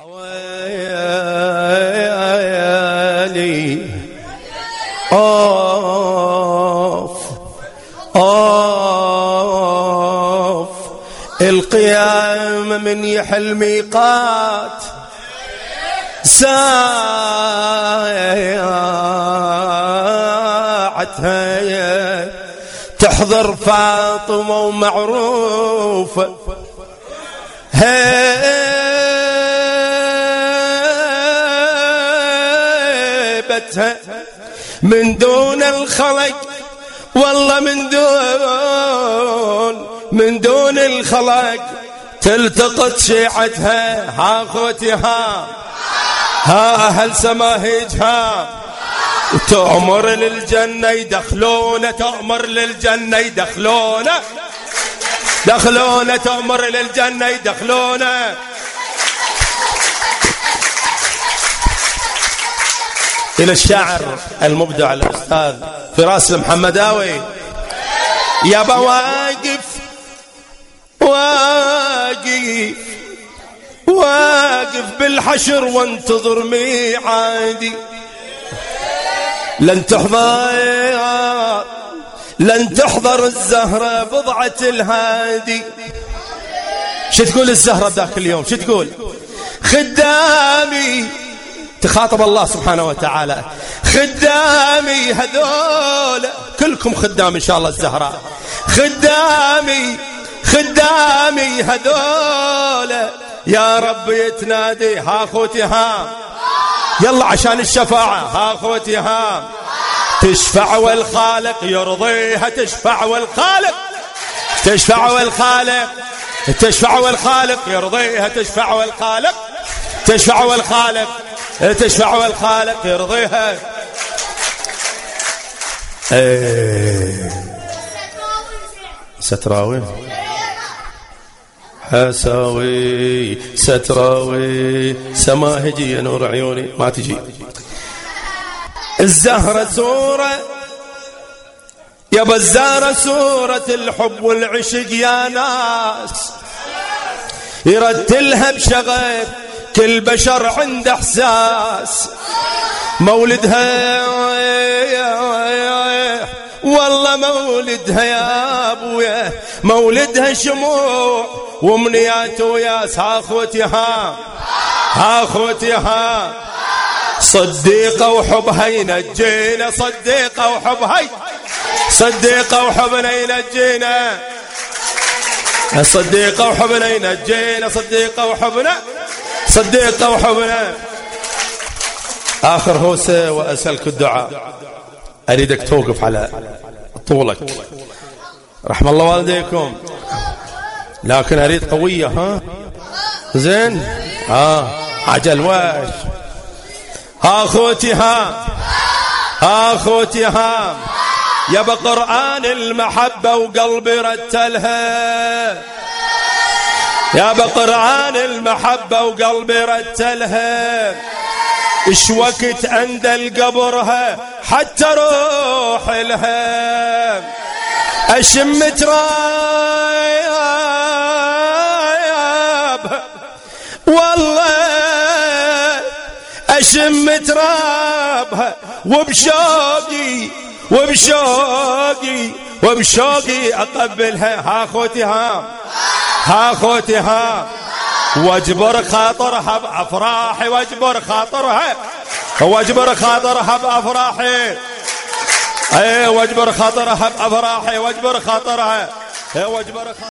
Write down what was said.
ويلي أوف أوف. القيام من يحل ميقات ساعتها تحضر فاطمة ومعروفة. هيبتها من دون الخلق والله من دون من دون الخلق تلتقط شيعتها. ها أخوتي ها. ها أهل سماهجها تأمر للجنة يدخلون تأمر للجنة يدخلون. دخلونا تأمر للجنة يدخلونا إلى الشاعر المبدع الأستاذ فراس المحمداوي. يابا واقف واقف واقف بالحشر وانتظر ميعادي. لن تحضر لن تحضر الزهرة بضعة الهادي. شو تقول الزهرة ذاك اليوم؟ شو تقول؟ خدامي تخاطب الله سبحانه وتعالى. خدامي هذول كلكم خدام إن شاء الله الزهراء. خدامي خدامي هذول. يا رب يتنادي ها أخوتي ها. يلا عشان الشفاعة ها أخوتي ها. تشفع والخالق يرضيها تشفع والخالق. تشفع والخالق تشفع والخالق يرضيها تشفع والخالق. تشفع والخالق تشفع والخالق يرضيها. إيه. ستراوي. حساوي. ستراوي. سماهجي يا نور عيوني. ما تجي. الزهرة سورة يا بزارة سورة الحب والعشق يا ناس. يرتلها بشغف كل بشر عنده احساس. مولدها والله مولدها يا أبويا مولدها شموع. ومنيات وياس ها أخوتي ها. أخوتي ها. صديقة وحبها ينجينا صديقة وحبها صديقة وحبنا ينجينا. صديقة وحبنا ينجينا صديقة وحبنا صديقة وحبنا آخر هوسة وأسألك الدعاء. أريدك توقف على طولك. رحم الله والديكم. لكن أريد قوية ها؟ زين؟ ها عجل واش ها أخوتي ها؟ ها أخوتي ها؟ يا بقرآن المحبة وقلبي رتلها. يا بقرآن المحبة وقلبي رتلها. إيش وقت عند القبرها حتى روح لها. أشم تراب. والله أشم ترابها وبشوقي وبشوقي وبشوقي أقبلها. ها أخوتي ها. ها اخوتي ها. واجبر خاطرها بأفراحي واجبر خاطرها واجبر خاطرها بأفراحي. اي واجبر خاطرها بأفراحي واجبر خاطرها. واجبر خاطرها.